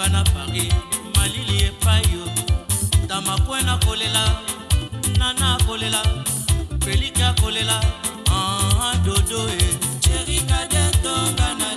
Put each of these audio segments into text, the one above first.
nga na paris malili epai yo tamakwe nakolela nana akolela pelike akolela ah, aha dodo e cherikadetonga na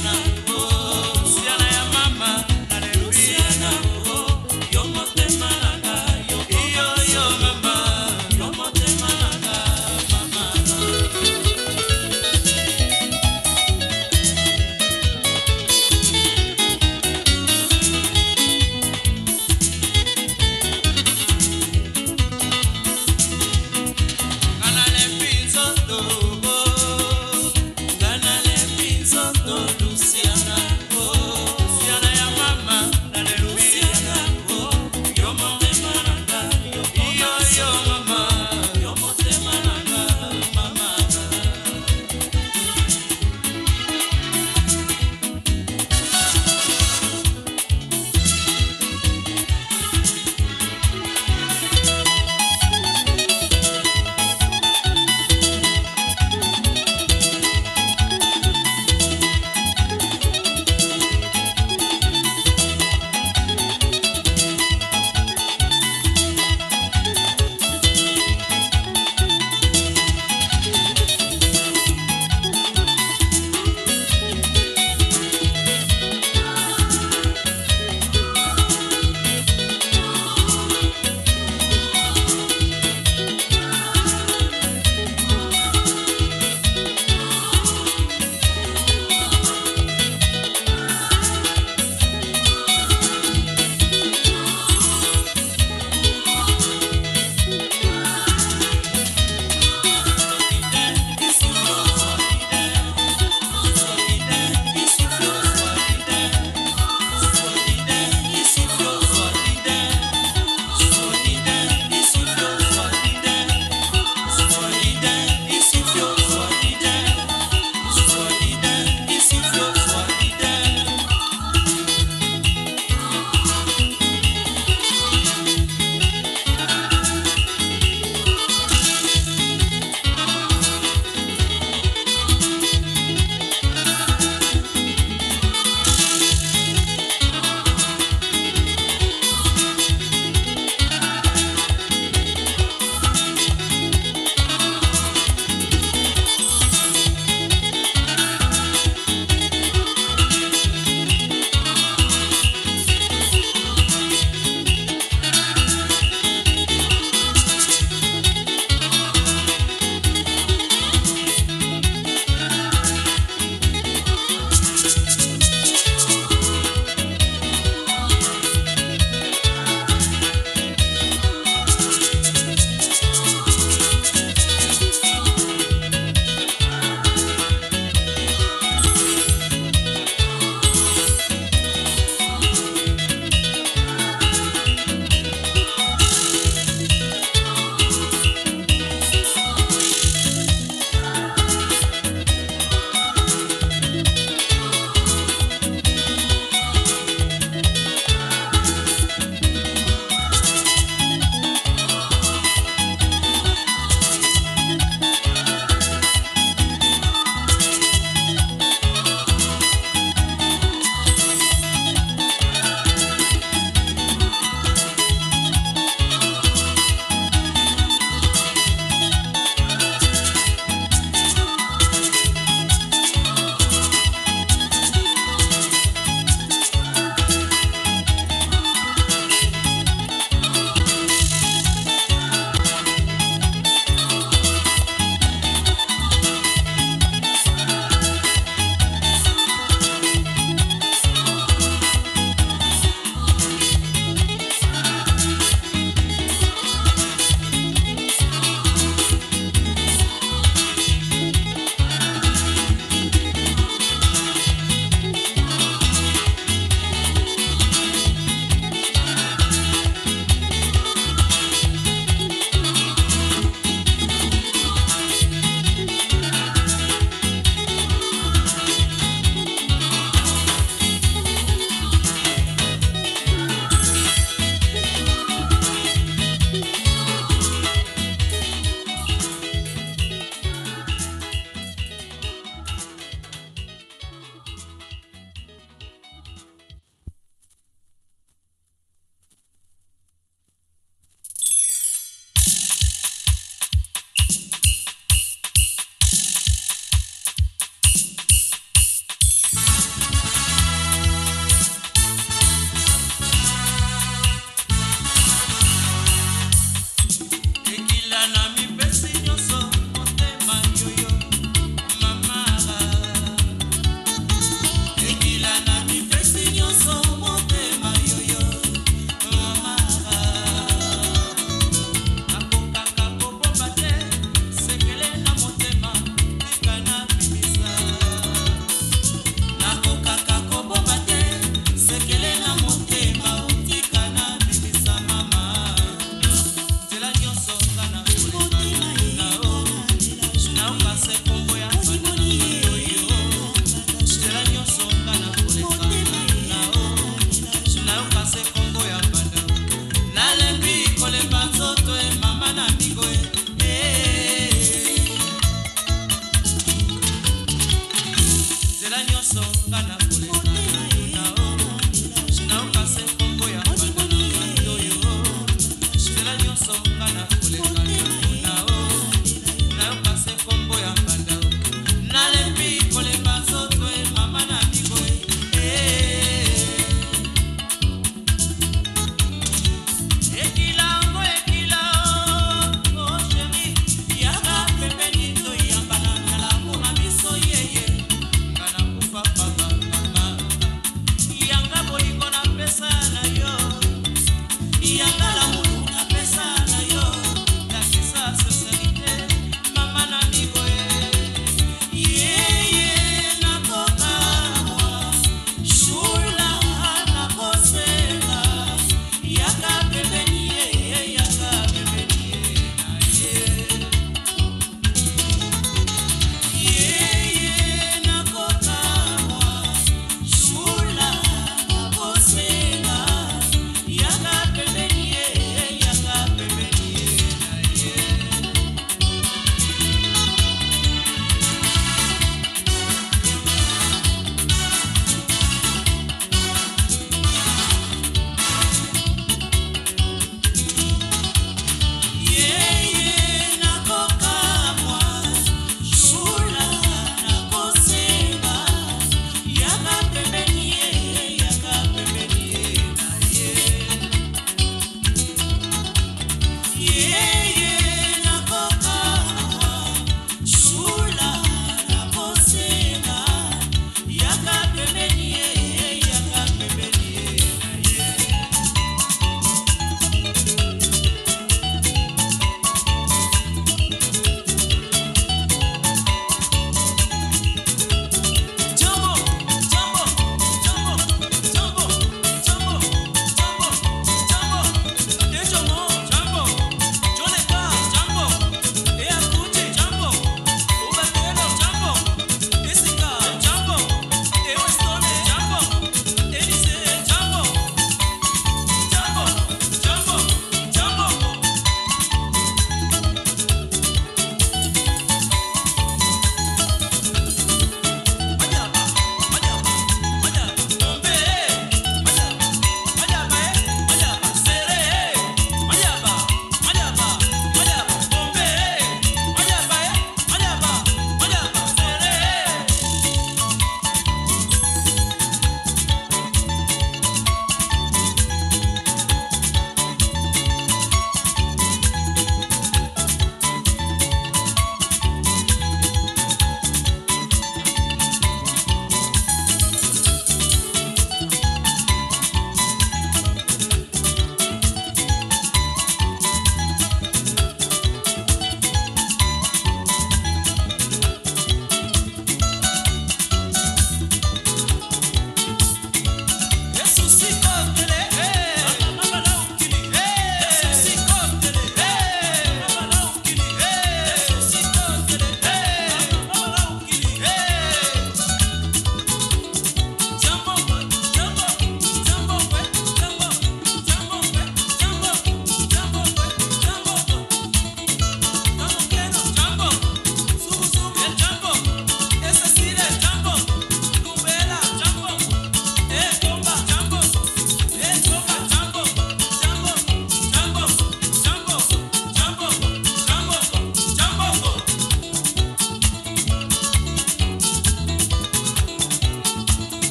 Krishna.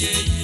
yeah,